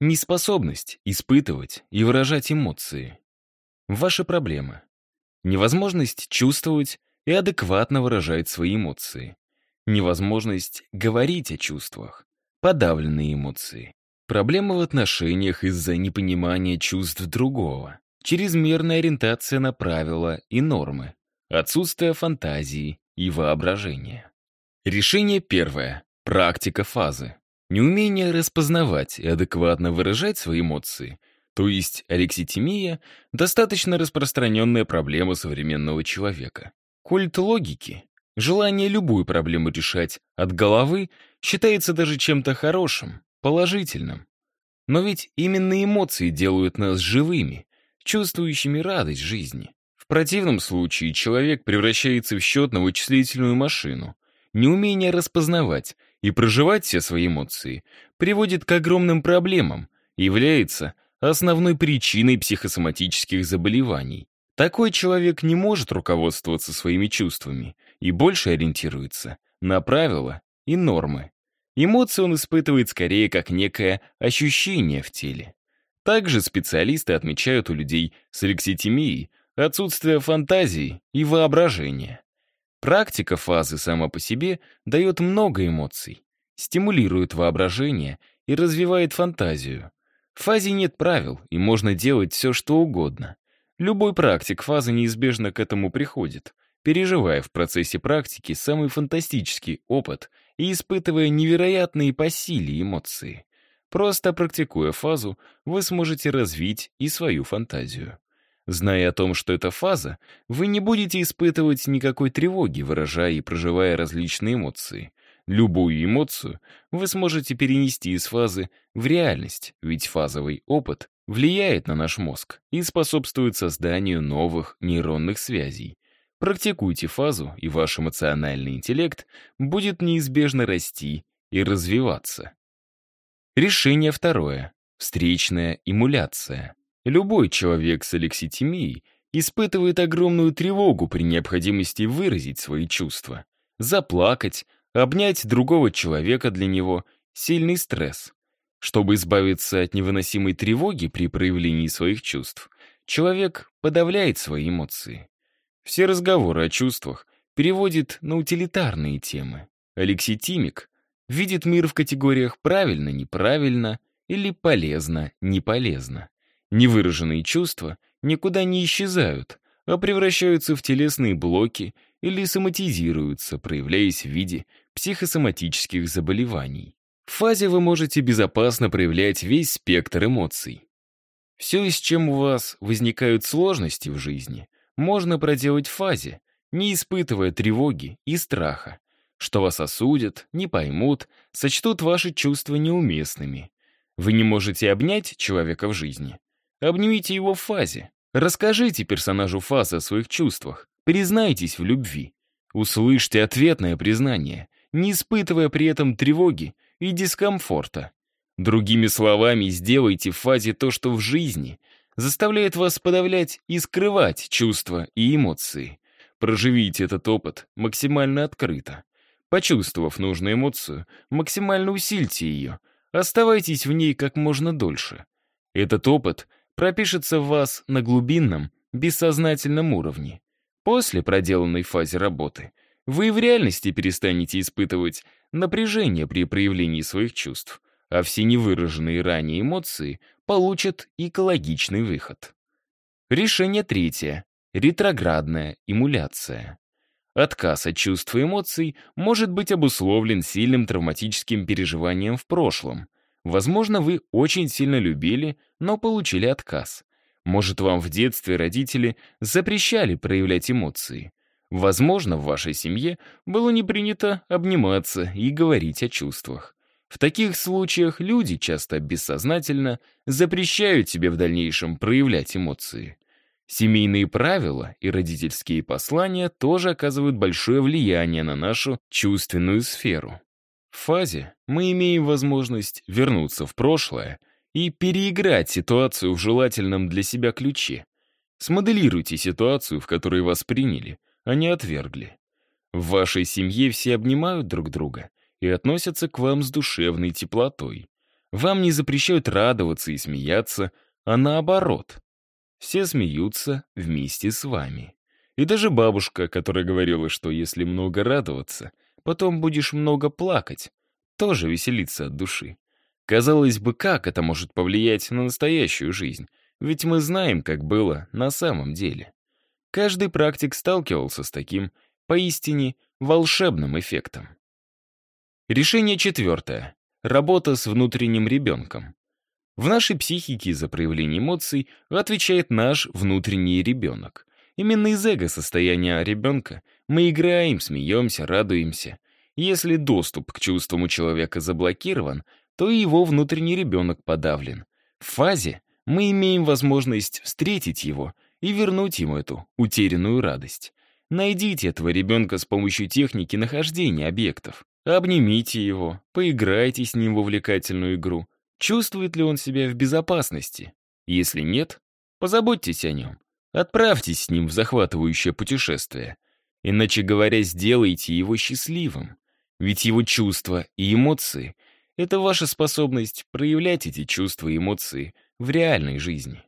Неспособность испытывать и выражать эмоции. Ваша проблема. Невозможность чувствовать и адекватно выражать свои эмоции. Невозможность говорить о чувствах. Подавленные эмоции. Проблема в отношениях из-за непонимания чувств другого. Чрезмерная ориентация на правила и нормы. Отсутствие фантазии и воображения. Решение первое. Практика фазы. Неумение распознавать и адекватно выражать свои эмоции, то есть алекситимия, достаточно распространенная проблема современного человека. Культ логики, желание любую проблему решать от головы, считается даже чем-то хорошим, положительным. Но ведь именно эмоции делают нас живыми, чувствующими радость жизни. В противном случае человек превращается в счетно-вычислительную машину. Неумение распознавать и проживать все свои эмоции приводит к огромным проблемам и является основной причиной психосоматических заболеваний. Такой человек не может руководствоваться своими чувствами и больше ориентируется на правила и нормы. Эмоции он испытывает скорее как некое ощущение в теле. Также специалисты отмечают у людей с алекситимией отсутствие фантазии и воображения. Практика фазы сама по себе дает много эмоций, стимулирует воображение и развивает фантазию. В фазе нет правил, и можно делать все, что угодно. Любой практик фазы неизбежно к этому приходит, переживая в процессе практики самый фантастический опыт и испытывая невероятные по силе эмоции. Просто практикуя фазу, вы сможете развить и свою фантазию. Зная о том, что это фаза, вы не будете испытывать никакой тревоги, выражая и проживая различные эмоции. Любую эмоцию вы сможете перенести из фазы в реальность, ведь фазовый опыт влияет на наш мозг и способствует созданию новых нейронных связей. Практикуйте фазу, и ваш эмоциональный интеллект будет неизбежно расти и развиваться. Решение второе. Встречная эмуляция. Любой человек с алекситимией испытывает огромную тревогу при необходимости выразить свои чувства. Заплакать, обнять другого человека для него — сильный стресс. Чтобы избавиться от невыносимой тревоги при проявлении своих чувств, человек подавляет свои эмоции. Все разговоры о чувствах переводит на утилитарные темы. Алекситимик видит мир в категориях «правильно-неправильно» или «полезно-неполезно». Невыраженные чувства никуда не исчезают, а превращаются в телесные блоки или соматизируются, проявляясь в виде психосоматических заболеваний. В фазе вы можете безопасно проявлять весь спектр эмоций. Все, с чем у вас возникают сложности в жизни, можно проделать в фазе, не испытывая тревоги и страха, что вас осудят, не поймут, сочтут ваши чувства неуместными. Вы не можете обнять человека в жизни, Обнимите его в фазе. Расскажите персонажу фазы о своих чувствах. Признайтесь в любви. Услышьте ответное признание, не испытывая при этом тревоги и дискомфорта. Другими словами, сделайте в фазе то, что в жизни заставляет вас подавлять и скрывать чувства и эмоции. Проживите этот опыт максимально открыто. Почувствовав нужную эмоцию, максимально усильте ее, оставайтесь в ней как можно дольше. Этот опыт пропишется в вас на глубинном, бессознательном уровне. После проделанной фазе работы вы в реальности перестанете испытывать напряжение при проявлении своих чувств, а все невыраженные ранее эмоции получат экологичный выход. Решение третье. Ретроградная эмуляция. Отказ от чувств и эмоций может быть обусловлен сильным травматическим переживанием в прошлом, Возможно, вы очень сильно любили, но получили отказ. Может, вам в детстве родители запрещали проявлять эмоции. Возможно, в вашей семье было не принято обниматься и говорить о чувствах. В таких случаях люди часто бессознательно запрещают себе в дальнейшем проявлять эмоции. Семейные правила и родительские послания тоже оказывают большое влияние на нашу чувственную сферу. В фазе мы имеем возможность вернуться в прошлое и переиграть ситуацию в желательном для себя ключе. Смоделируйте ситуацию, в которой вас приняли, а не отвергли. В вашей семье все обнимают друг друга и относятся к вам с душевной теплотой. Вам не запрещают радоваться и смеяться, а наоборот. Все смеются вместе с вами. И даже бабушка, которая говорила, что если много радоваться, потом будешь много плакать, тоже веселится от души. Казалось бы, как это может повлиять на настоящую жизнь? Ведь мы знаем, как было на самом деле. Каждый практик сталкивался с таким, поистине, волшебным эффектом. Решение четвертое. Работа с внутренним ребенком. В нашей психике за проявление эмоций отвечает наш внутренний ребенок. Именно из эго-состояния ребенка мы играем, смеемся, радуемся. Если доступ к чувствам у человека заблокирован, то и его внутренний ребенок подавлен. В фазе мы имеем возможность встретить его и вернуть ему эту утерянную радость. Найдите этого ребенка с помощью техники нахождения объектов. Обнимите его, поиграйте с ним в увлекательную игру. Чувствует ли он себя в безопасности? Если нет, позаботьтесь о нем. Отправьтесь с ним в захватывающее путешествие. Иначе говоря, сделайте его счастливым. Ведь его чувства и эмоции — это ваша способность проявлять эти чувства и эмоции в реальной жизни.